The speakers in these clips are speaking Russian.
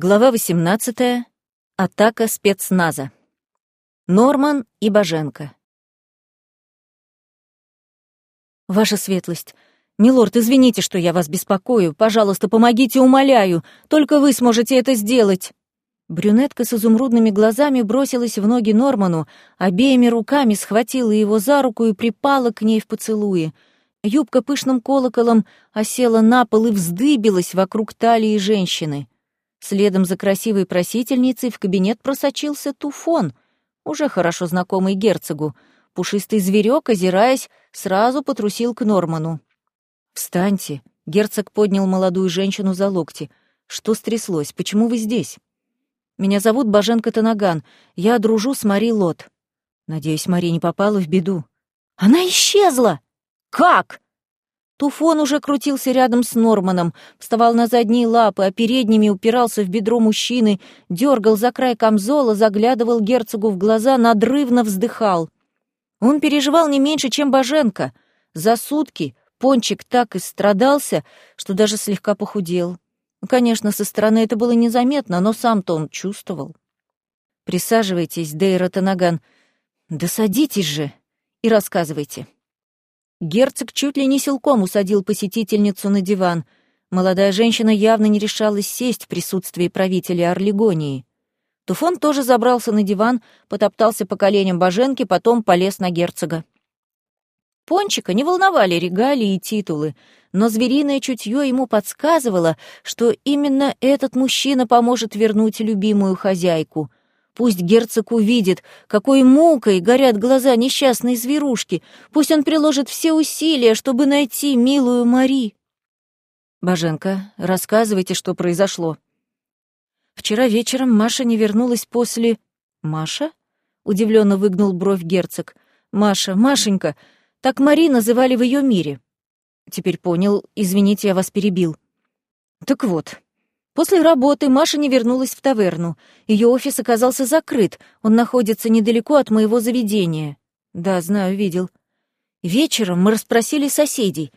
Глава 18. Атака спецназа. Норман и Боженко. Ваша светлость, милорд, извините, что я вас беспокою. Пожалуйста, помогите, умоляю. Только вы сможете это сделать. Брюнетка с изумрудными глазами бросилась в ноги Норману, обеими руками схватила его за руку и припала к ней в поцелуе. Юбка пышным колоколом осела на пол и вздыбилась вокруг талии женщины. Следом за красивой просительницей в кабинет просочился туфон, уже хорошо знакомый герцогу. Пушистый зверек, озираясь, сразу потрусил к Норману. «Встаньте!» — герцог поднял молодую женщину за локти. «Что стряслось? Почему вы здесь?» «Меня зовут Баженка Танаган. Я дружу с Мари Лот. Надеюсь, Мари не попала в беду». «Она исчезла!» «Как?» Туфон уже крутился рядом с Норманом, вставал на задние лапы, а передними упирался в бедро мужчины, дергал за край камзола, заглядывал герцогу в глаза, надрывно вздыхал. Он переживал не меньше, чем Боженко. За сутки Пончик так и страдался, что даже слегка похудел. Конечно, со стороны это было незаметно, но сам-то он чувствовал. «Присаживайтесь, Дейра Танаган. Да садитесь же и рассказывайте». Герцог чуть ли не силком усадил посетительницу на диван. Молодая женщина явно не решалась сесть в присутствии правителя Орлегонии. Туфон тоже забрался на диван, потоптался по коленям боженки, потом полез на герцога. Пончика не волновали регалии и титулы, но звериное чутье ему подсказывало, что именно этот мужчина поможет вернуть любимую хозяйку — Пусть герцог увидит, какой мукой горят глаза несчастной зверушки. Пусть он приложит все усилия, чтобы найти милую Мари. Боженко, рассказывайте, что произошло. Вчера вечером Маша не вернулась после... Маша? Удивленно выгнул бровь герцог. Маша, Машенька, так Мари называли в ее мире. Теперь понял, извините, я вас перебил. Так вот, После работы Маша не вернулась в таверну. Ее офис оказался закрыт, он находится недалеко от моего заведения. Да, знаю, видел. Вечером мы расспросили соседей.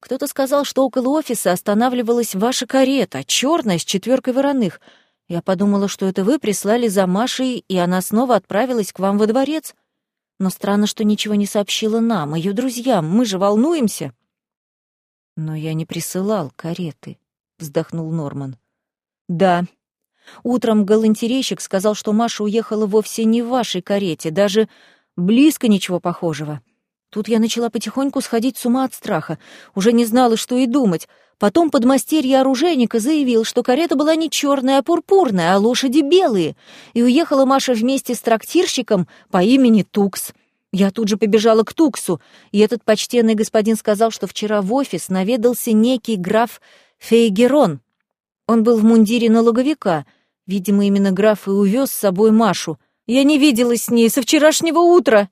Кто-то сказал, что около офиса останавливалась ваша карета, черная, с четверкой вороных. Я подумала, что это вы прислали за Машей, и она снова отправилась к вам во дворец. Но странно, что ничего не сообщила нам, ее друзьям. Мы же волнуемся. Но я не присылал кареты, вздохнул Норман. Да. Утром галантерейщик сказал, что Маша уехала вовсе не в вашей карете, даже близко ничего похожего. Тут я начала потихоньку сходить с ума от страха, уже не знала, что и думать. Потом подмастерье оружейника заявил, что карета была не черная, а пурпурная, а лошади белые, и уехала Маша вместе с трактирщиком по имени Тукс. Я тут же побежала к Туксу, и этот почтенный господин сказал, что вчера в офис наведался некий граф Фейгерон, он был в мундире налоговика. Видимо, именно граф и увез с собой Машу. Я не виделась с ней со вчерашнего утра!»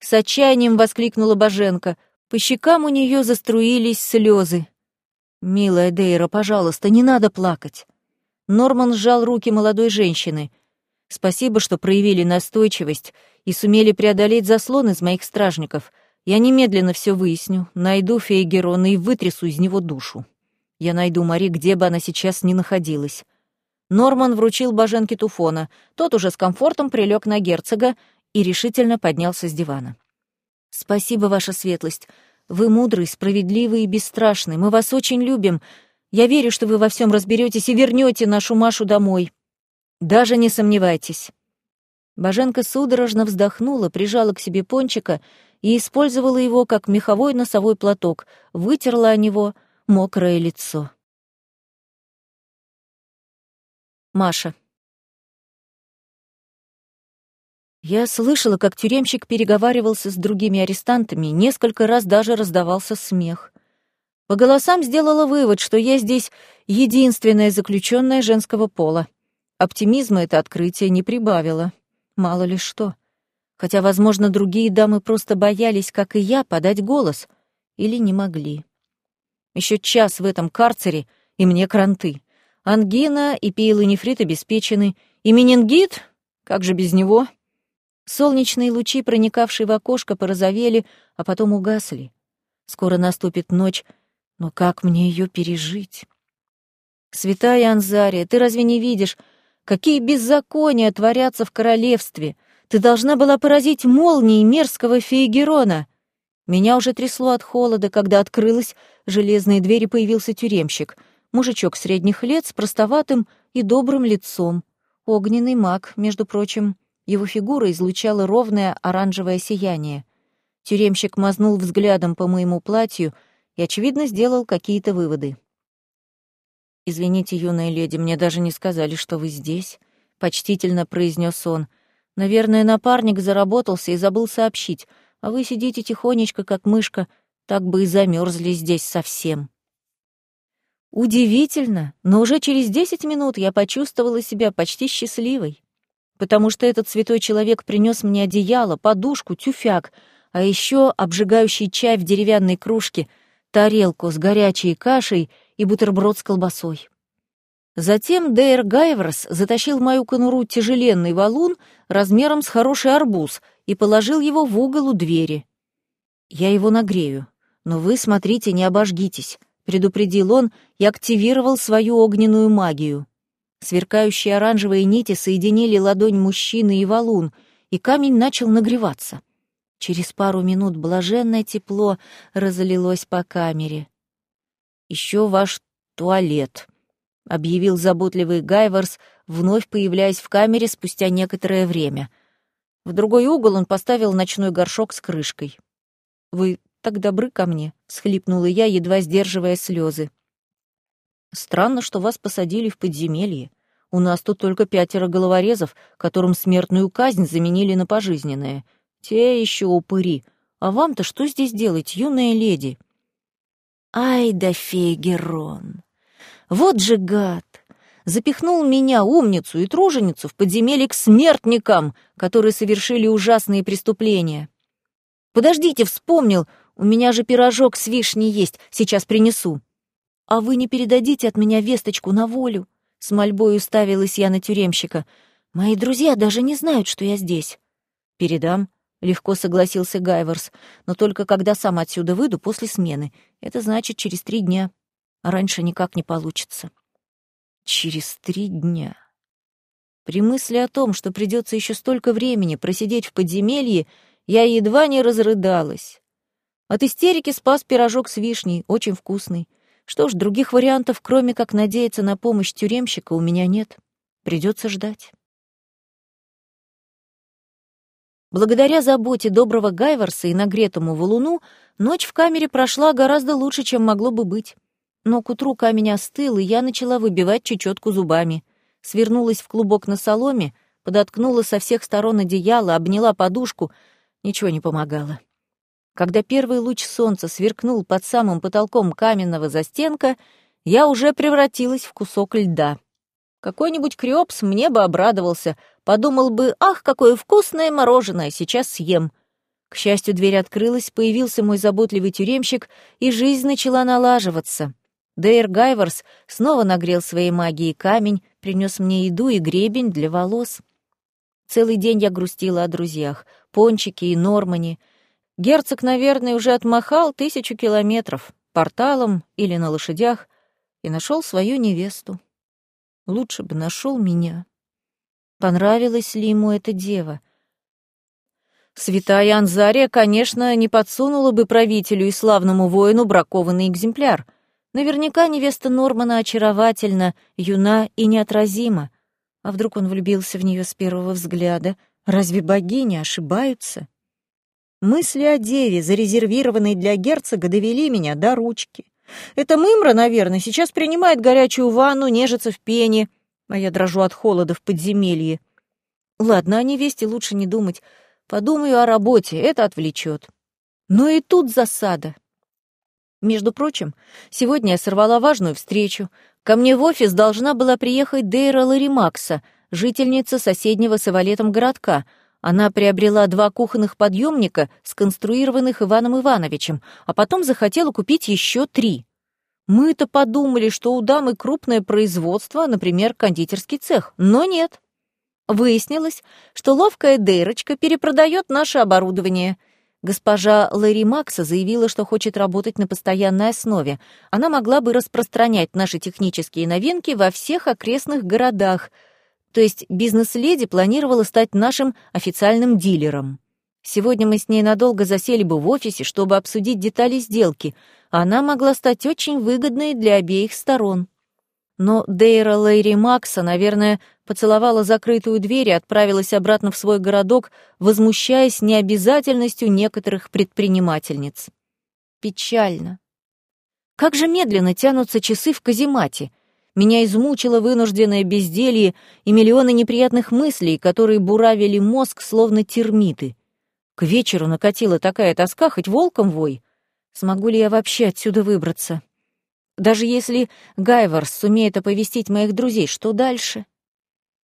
С отчаянием воскликнула Боженко. По щекам у нее заструились слезы. «Милая Дейра, пожалуйста, не надо плакать». Норман сжал руки молодой женщины. «Спасибо, что проявили настойчивость и сумели преодолеть заслон из моих стражников. Я немедленно все выясню, найду Фейгерона и вытрясу из него душу». Я найду Мари, где бы она сейчас ни находилась. Норман вручил Боженке туфона. Тот уже с комфортом прилег на герцога и решительно поднялся с дивана. «Спасибо, ваша светлость. Вы мудрый, справедливый и бесстрашный. Мы вас очень любим. Я верю, что вы во всем разберетесь и вернете нашу Машу домой. Даже не сомневайтесь». Боженка судорожно вздохнула, прижала к себе пончика и использовала его как меховой носовой платок, вытерла о него — мокрое лицо. Маша. Я слышала, как тюремщик переговаривался с другими арестантами, несколько раз даже раздавался смех. По голосам сделала вывод, что я здесь единственная заключенная женского пола. Оптимизма это открытие не прибавило. Мало ли что. Хотя, возможно, другие дамы просто боялись, как и я, подать голос. Или не могли. Еще час в этом карцере, и мне кранты. Ангина и пиелонефрит обеспечены. И менингит? Как же без него? Солнечные лучи, проникавшие в окошко, порозовели, а потом угасли. Скоро наступит ночь, но как мне ее пережить? «Святая Анзария, ты разве не видишь, какие беззакония творятся в королевстве? Ты должна была поразить молнией мерзкого Фейгерона!» Меня уже трясло от холода, когда открылась железные двери, появился тюремщик. Мужичок средних лет с простоватым и добрым лицом. Огненный маг, между прочим. Его фигура излучала ровное оранжевое сияние. Тюремщик мазнул взглядом по моему платью и, очевидно, сделал какие-то выводы. «Извините, юная леди, мне даже не сказали, что вы здесь», — почтительно произнес он. «Наверное, напарник заработался и забыл сообщить, а вы сидите тихонечко, как мышка, так бы и замерзли здесь совсем». Удивительно, но уже через десять минут я почувствовала себя почти счастливой, потому что этот святой человек принес мне одеяло, подушку, тюфяк — а еще обжигающий чай в деревянной кружке, тарелку с горячей кашей и бутерброд с колбасой. Затем Дейр Гайверс затащил в мою конуру тяжеленный валун размером с хороший арбуз и положил его в угол у двери. «Я его нагрею, но вы, смотрите, не обожгитесь», — предупредил он и активировал свою огненную магию. Сверкающие оранжевые нити соединили ладонь мужчины и валун, и камень начал нагреваться. Через пару минут блаженное тепло разлилось по камере. «Еще ваш туалет», — объявил заботливый Гайварс, вновь появляясь в камере спустя некоторое время. В другой угол он поставил ночной горшок с крышкой. «Вы так добры ко мне», — схлипнула я, едва сдерживая слезы. «Странно, что вас посадили в подземелье. У нас тут только пятеро головорезов, которым смертную казнь заменили на пожизненное. Те еще упыри. А вам-то что здесь делать, юная леди? Ай да Фейгерон! Вот же гад! Запихнул меня, умницу и труженицу, в подземелье к смертникам, которые совершили ужасные преступления. Подождите, вспомнил, у меня же пирожок с вишней есть, сейчас принесу. А вы не передадите от меня весточку на волю? С мольбой уставилась я на тюремщика. Мои друзья даже не знают, что я здесь. Передам, — легко согласился Гайверс, «но только когда сам отсюда выйду после смены. Это значит через три дня. А раньше никак не получится». «Через три дня». При мысли о том, что придется еще столько времени просидеть в подземелье, я едва не разрыдалась. От истерики спас пирожок с вишней, очень вкусный. Что ж, других вариантов, кроме как надеяться на помощь тюремщика, у меня нет. Придется ждать. Благодаря заботе доброго Гайверса и нагретому валуну ночь в камере прошла гораздо лучше, чем могло бы быть. Но к утру камень остыл, и я начала выбивать чечетку зубами. Свернулась в клубок на соломе, подоткнула со всех сторон одеяло, обняла подушку. Ничего не помогало. Когда первый луч солнца сверкнул под самым потолком каменного застенка, я уже превратилась в кусок льда. Какой-нибудь Криопс мне бы обрадовался, подумал бы, ах, какое вкусное мороженое, сейчас съем. К счастью, дверь открылась, появился мой заботливый тюремщик, и жизнь начала налаживаться. Дейр Гайверс снова нагрел своей магией камень, принес мне еду и гребень для волос. Целый день я грустила о друзьях, Пончике и Нормане. Герцог, наверное, уже отмахал тысячу километров, порталом или на лошадях, и нашел свою невесту. Лучше бы нашел меня. Понравилась ли ему эта дева? Святая Анзария, конечно, не подсунула бы правителю и славному воину бракованный экземпляр. Наверняка невеста Нормана очаровательна, юна и неотразима. А вдруг он влюбился в нее с первого взгляда? Разве богини ошибаются? Мысли о деве, зарезервированной для герцога, довели меня до ручки. Это Мымра, наверное, сейчас принимает горячую ванну, нежится в пене, а я дрожу от холода в подземелье. Ладно, о невесте лучше не думать. Подумаю о работе, это отвлечет. Но и тут засада. Между прочим, сегодня я сорвала важную встречу. Ко мне в офис должна была приехать Дейра Ларимакса, жительница соседнего с Ивалетом городка — она приобрела два кухонных подъемника, сконструированных Иваном Ивановичем, а потом захотела купить еще три. Мы-то подумали, что у дамы крупное производство, например, кондитерский цех, но нет. Выяснилось, что ловкая Дейрочка перепродает наше оборудование. Госпожа Лэри Макса заявила, что хочет работать на постоянной основе. Она могла бы распространять наши технические новинки во всех окрестных городах. То есть бизнес-леди планировала стать нашим официальным дилером. Сегодня мы с ней надолго засели бы в офисе, чтобы обсудить детали сделки. Она могла стать очень выгодной для обеих сторон. Но Дейра Лэри Макса, наверное, поцеловала закрытую дверь и отправилась обратно в свой городок, возмущаясь необязательностью некоторых предпринимательниц. Печально. Как же медленно тянутся часы в каземате. Меня измучило вынужденное безделье и миллионы неприятных мыслей, которые буравили мозг, словно термиты. К вечеру накатила такая тоска, хоть волком вой. Смогу ли я вообще отсюда выбраться? Даже если Гайварс сумеет оповестить моих друзей, что дальше?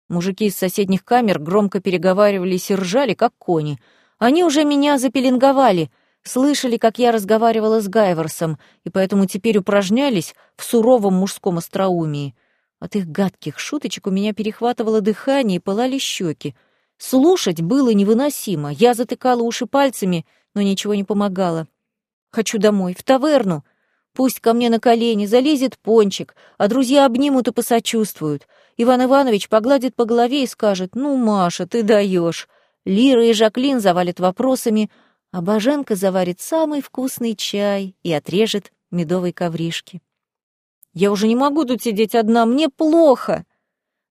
Мужики из соседних камер громко переговаривались и ржали, как кони. Они уже меня запеленговали, слышали, как я разговаривала с Гайварсом, и поэтому теперь упражнялись в суровом мужском остроумии. От их гадких шуточек у меня перехватывало дыхание и пылали щеки. Слушать было невыносимо. Я затыкала уши пальцами, но ничего не помогало. Хочу домой, в таверну, Пусть ко мне на колени залезет пончик, а друзья обнимут и посочувствуют. Иван Иванович погладит по голове и скажет «Ну, Маша, ты даешь». Лира и Жаклин завалят вопросами, а Боженка заварит самый вкусный чай и отрежет медовой ковришки. Я уже не могу тут сидеть одна, мне плохо.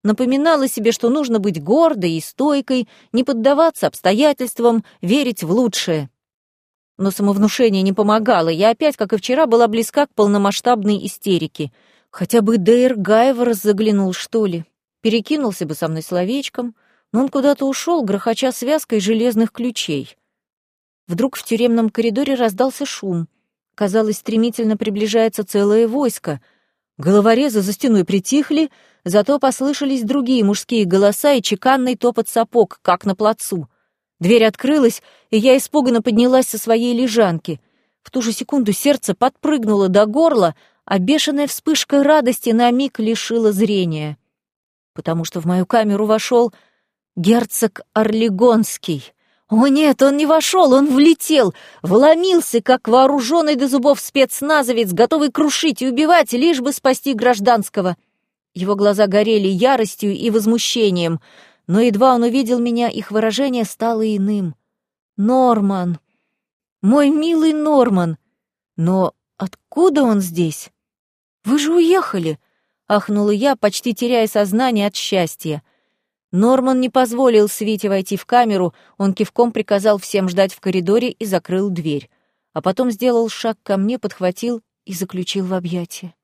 Напоминала себе, что нужно быть гордой и стойкой, не поддаваться обстоятельствам, верить в лучшее. Но самовнушение не помогало, я опять, как и вчера, была близка к полномасштабной истерике. Хотя бы Дейр Гайворс заглянул, что ли. Перекинулся бы со мной словечком, но он куда-то ушел, грохоча связкой железных ключей. Вдруг в тюремном коридоре раздался шум. Казалось, стремительно приближается целое войско. Головорезы за стеной притихли, зато послышались другие мужские голоса и чеканный топот сапог, как на плацу — Дверь открылась, и я испуганно поднялась со своей лежанки. В ту же секунду сердце подпрыгнуло до горла, а бешеная вспышка радости на миг лишила зрения. Потому что в мою камеру вошел герцог Орлегонский. О нет, он не вошел, он влетел, вломился, как вооруженный до зубов спецназовец, готовый крушить и убивать, лишь бы спасти гражданского. Его глаза горели яростью и возмущением — но едва он увидел меня, их выражение стало иным. «Норман! Мой милый Норман! Но откуда он здесь? Вы же уехали!» — ахнула я, почти теряя сознание от счастья. Норман не позволил Свите войти в камеру, он кивком приказал всем ждать в коридоре и закрыл дверь. А потом сделал шаг ко мне, подхватил и заключил в объятия.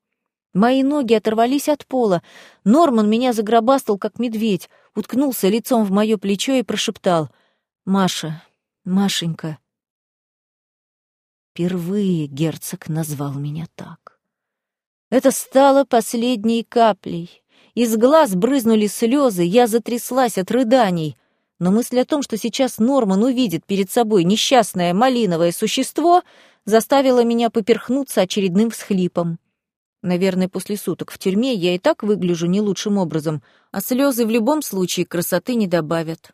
Мои ноги оторвались от пола. Норман меня загробастал, как медведь, уткнулся лицом в мое плечо и прошептал «Маша, Машенька». Впервые герцог назвал меня так. Это стало последней каплей. Из глаз брызнули слезы, я затряслась от рыданий. Но мысль о том, что сейчас Норман увидит перед собой несчастное малиновое существо, заставила меня поперхнуться очередным всхлипом. Наверное, после суток в тюрьме я и так выгляжу не лучшим образом, а слезы в любом случае красоты не добавят.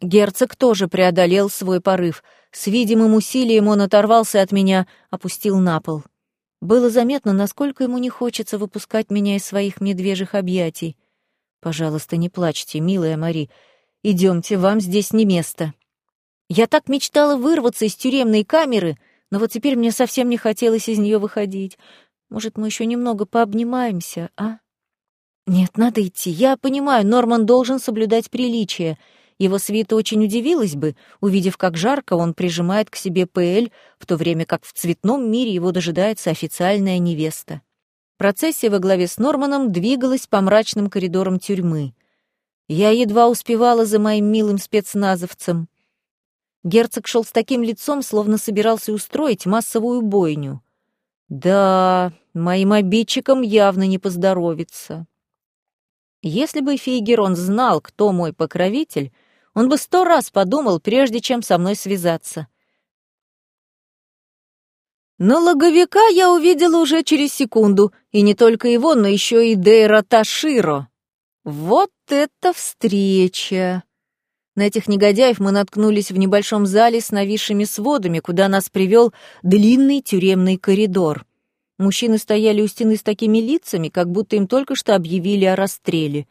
Герцог тоже преодолел свой порыв. С видимым усилием он оторвался от меня, опустил на пол. Было заметно, насколько ему не хочется выпускать меня из своих медвежьих объятий. «Пожалуйста, не плачьте, милая Мари. Идемте, вам здесь не место». Я так мечтала вырваться из тюремной камеры, но вот теперь мне совсем не хотелось из нее выходить. Может, мы еще немного пообнимаемся, а? Нет, надо идти. Я понимаю, Норман должен соблюдать приличие. Его свита очень удивилась бы, увидев, как жарко он прижимает к себе ПЛ, в то время как в цветном мире его дожидается официальная невеста. Процессия во главе с Норманом двигалась по мрачным коридорам тюрьмы. Я едва успевала за моим милым спецназовцем. Герцог шел с таким лицом, словно собирался устроить массовую бойню. Да, моим обидчикам явно не поздоровится. Если бы Фейгерон знал, кто мой покровитель, он бы сто раз подумал, прежде чем со мной связаться. Но логовика я увидела уже через секунду, и не только его, но еще и Дейра Таширо. Вот это встреча! На этих негодяев мы наткнулись в небольшом зале с нависшими сводами, куда нас привел длинный тюремный коридор. Мужчины стояли у стены с такими лицами, как будто им только что объявили о расстреле.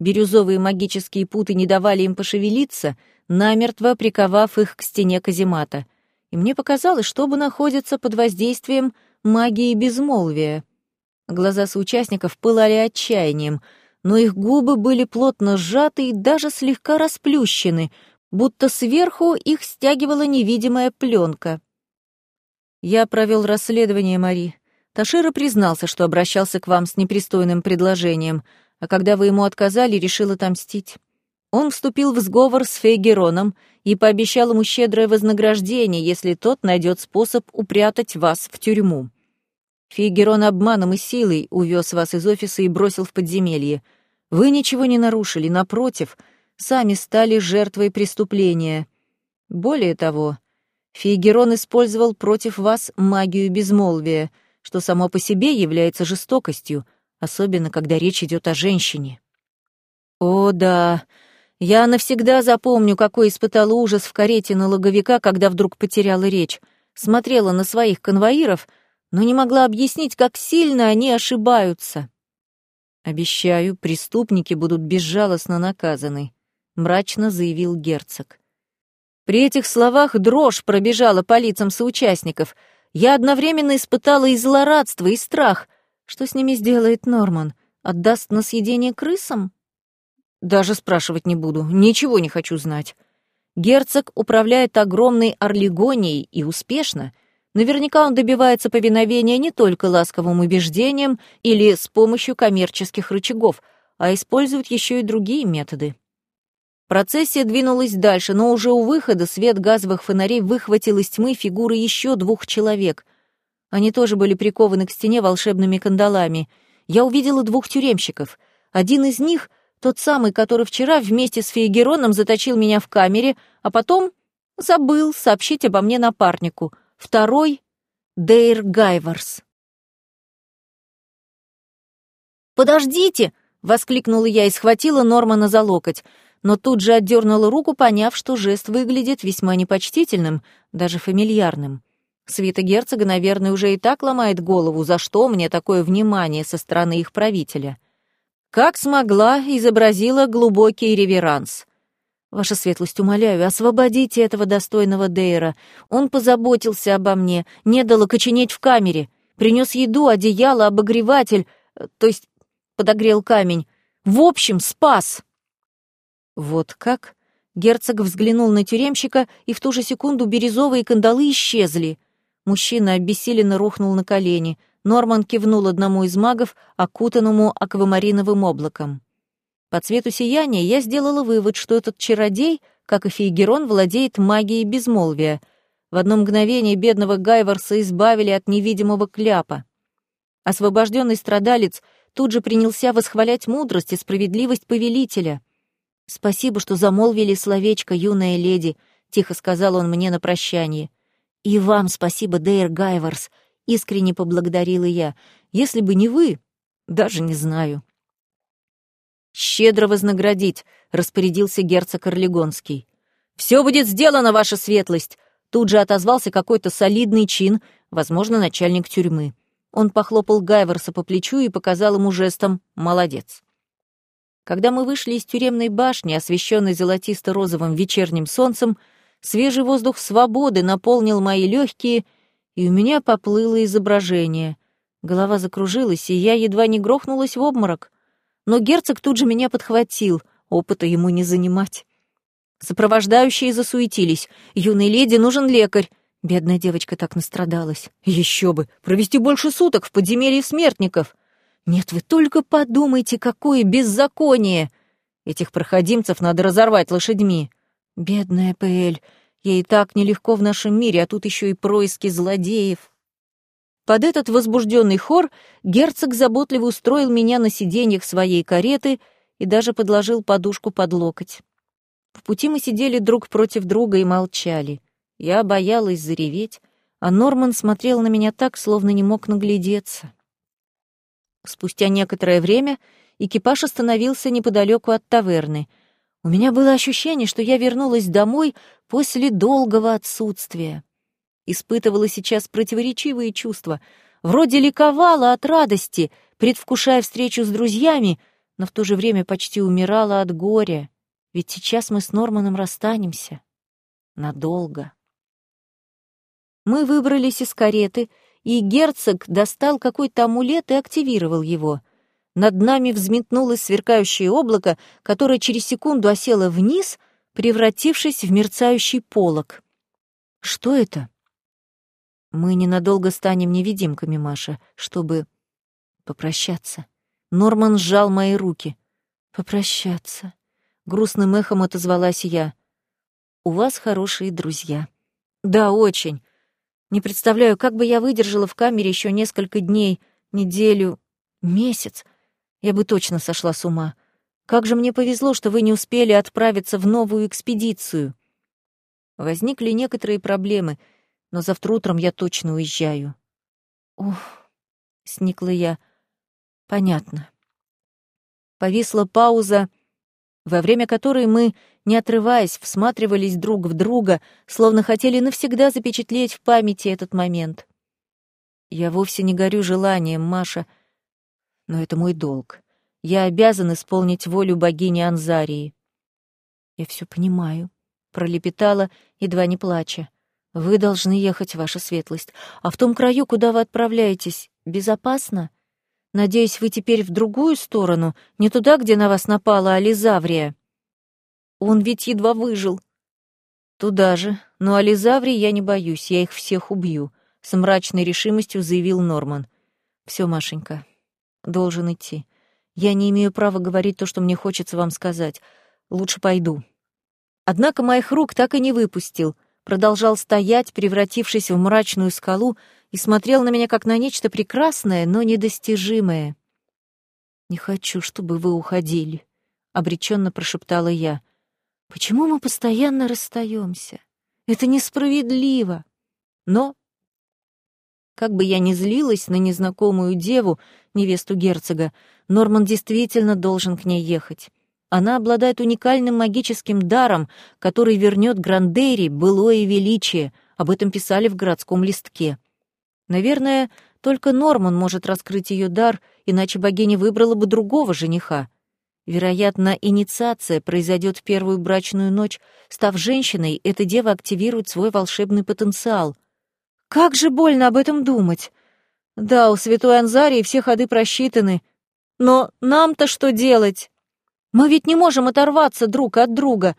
Бирюзовые магические путы не давали им пошевелиться, намертво приковав их к стене каземата. И мне показалось, что оба находятся под воздействием магии безмолвия. Глаза соучастников пылали отчаянием — но их губы были плотно сжаты и даже слегка расплющены, будто сверху их стягивала невидимая пленка. «Я провел расследование, Мари. Ташира признался, что обращался к вам с непристойным предложением, а когда вы ему отказали, решил отомстить. Он вступил в сговор с Фейгероном и пообещал ему щедрое вознаграждение, если тот найдет способ упрятать вас в тюрьму. Фейгерон обманом и силой увез вас из офиса и бросил в подземелье. Вы ничего не нарушили, напротив, сами стали жертвой преступления. Более того, Фейгерон использовал против вас магию безмолвия, что само по себе является жестокостью, особенно когда речь идет о женщине. О, да, я навсегда запомню, какой испытала ужас в карете налоговика, когда вдруг потеряла речь. Смотрела на своих конвоиров — но не могла объяснить, как сильно они ошибаются. «Обещаю, преступники будут безжалостно наказаны», — мрачно заявил герцог. При этих словах дрожь пробежала по лицам соучастников. Я одновременно испытала и злорадство, и страх. Что с ними сделает Норман? Отдаст на съедение крысам? Даже спрашивать не буду, ничего не хочу знать. Герцог управляет огромной орлигонией и успешно — Наверняка он добивается повиновения не только ласковым убеждением или с помощью коммерческих рычагов, а использует еще и другие методы. Процессия двинулась дальше, но уже у выхода свет газовых фонарей выхватил из тьмы фигуры еще двух человек. Они тоже были прикованы к стене волшебными кандалами. Я увидела двух тюремщиков. Один из них — тот самый, который вчера вместе с Фейгероном заточил меня в камере, а потом забыл сообщить обо мне напарнику — Второй — Дейр Гайварс. «Подождите!» — воскликнула я и схватила Нормана за локоть, но тут же отдернула руку, поняв, что жест выглядит весьма непочтительным, даже фамильярным. Свита герцога, наверное, уже и так ломает голову, за что мне такое внимание со стороны их правителя. Как смогла, изобразила глубокий реверанс. Ваша светлость, умоляю, освободите этого достойного Дейра. Он позаботился обо мне, не дал окоченеть в камере, принес еду, одеяло, обогреватель, э, то есть подогрел камень. В общем, спас. Вот как? Герцог взглянул на тюремщика, и в ту же секунду бирюзовые кандалы исчезли. Мужчина обессиленно рухнул на колени. Норман кивнул одному из магов, окутанному аквамариновым облаком. По цвету сияния я сделала вывод, что этот чародей, как и Фейгерон, владеет магией безмолвия. В одно мгновение бедного Гайварса избавили от невидимого кляпа. Освобожденный страдалец тут же принялся восхвалять мудрость и справедливость повелителя. «Спасибо, что замолвили словечко, юная леди», — тихо сказал он мне на прощание. «И вам спасибо, Дейр Гайварс», — искренне поблагодарила я. «Если бы не вы, даже не знаю». «Щедро вознаградить», — распорядился герцог Орлегонский. «Все будет сделано, ваша светлость!» Тут же отозвался какой-то солидный чин, возможно, начальник тюрьмы. Он похлопал Гайверса по плечу и показал ему жестом «молодец». Когда мы вышли из тюремной башни, освещенной золотисто-розовым вечерним солнцем, свежий воздух свободы наполнил мои легкие, и у меня поплыло изображение. Голова закружилась, и я едва не грохнулась в обморок но герцог тут же меня подхватил, опыта ему не занимать. Сопровождающие засуетились. Юной леди нужен лекарь. Бедная девочка так настрадалась. Еще бы, провести больше суток в подземелье смертников. Нет, вы только подумайте, какое беззаконие! Этих проходимцев надо разорвать лошадьми. Бедная Пэль, ей так нелегко в нашем мире, а тут еще и происки злодеев. Под этот возбужденный хор герцог заботливо устроил меня на сиденьях своей кареты и даже подложил подушку под локоть. В пути мы сидели друг против друга и молчали. Я боялась зареветь, а Норман смотрел на меня так, словно не мог наглядеться. Спустя некоторое время экипаж остановился неподалеку от таверны. У меня было ощущение, что я вернулась домой после долгого отсутствия. Испытывала сейчас противоречивые чувства. Вроде ликовала от радости, предвкушая встречу с друзьями, но в то же время почти умирала от горя, ведь сейчас мы с Норманом расстанемся. Надолго. Мы выбрались из кареты, и герцог достал какой-то амулет и активировал его. Над нами взметнулось сверкающее облако, которое через секунду осело вниз, превратившись в мерцающий полог. Что это? Мы ненадолго станем невидимками, Маша, чтобы попрощаться. Норман сжал мои руки. Попрощаться. Грустным эхом отозвалась я. У вас хорошие друзья. Да, очень. Не представляю, как бы я выдержала в камере еще несколько дней, неделю, месяц. Я бы точно сошла с ума. Как же мне повезло, что вы не успели отправиться в новую экспедицию. Возникли некоторые проблемы, но завтра утром я точно уезжаю. Ух, сникла я. Понятно. Повисла пауза, во время которой мы, не отрываясь, всматривались друг в друга, словно хотели навсегда запечатлеть в памяти этот момент. Я вовсе не горю желанием, Маша, но это мой долг. Я обязан исполнить волю богини Анзарии. Я все понимаю, пролепетала, едва не плача. Вы должны ехать, ваша светлость. А в том краю, куда вы отправляетесь, безопасно? Надеюсь, вы теперь в другую сторону, не туда, где на вас напала Ализаврия. Он ведь едва выжил. Туда же, но Ализаврии я не боюсь, я их всех убью, с мрачной решимостью заявил Норман. Все, Машенька, должен идти. Я не имею права говорить то, что мне хочется вам сказать. Лучше пойду. Однако моих рук так и не выпустил, продолжал стоять, превратившись в мрачную скалу, и смотрел на меня как на нечто прекрасное, но недостижимое. «Не хочу, чтобы вы уходили», — обреченно прошептала я. «Почему мы постоянно расстаемся? Это несправедливо». Но, как бы я ни злилась на незнакомую деву, невесту герцога, Норман действительно должен к ней ехать. Она обладает уникальным магическим даром, который вернет Грандейри былое величие, об этом писали в городском листке. Наверное, только Норман может раскрыть ее дар, иначе богиня выбрала бы другого жениха. Вероятно, инициация произойдет в первую брачную ночь. Став женщиной, эта дева активирует свой волшебный потенциал. Как же больно об этом думать! Да, у святой Анзарии все ходы просчитаны. Но нам-то что делать? Мы ведь не можем оторваться друг от друга.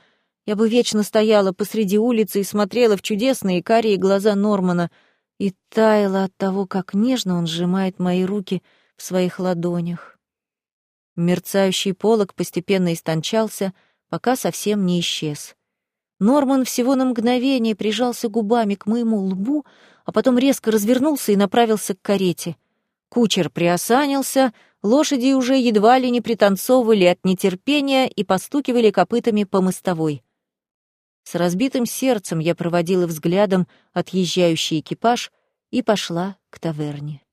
Я бы вечно стояла посреди улицы и смотрела в чудесные карие глаза Нормана — и таяла от того, как нежно он сжимает мои руки в своих ладонях. Мерцающий полог постепенно истончался, пока совсем не исчез. Норман всего на мгновение прижался губами к моему лбу, а потом резко развернулся и направился к карете. Кучер приосанился, лошади уже едва ли не пританцовывали от нетерпения и постукивали копытами по мостовой. С разбитым сердцем я проводила взглядом отъезжающий экипаж и пошла к таверне.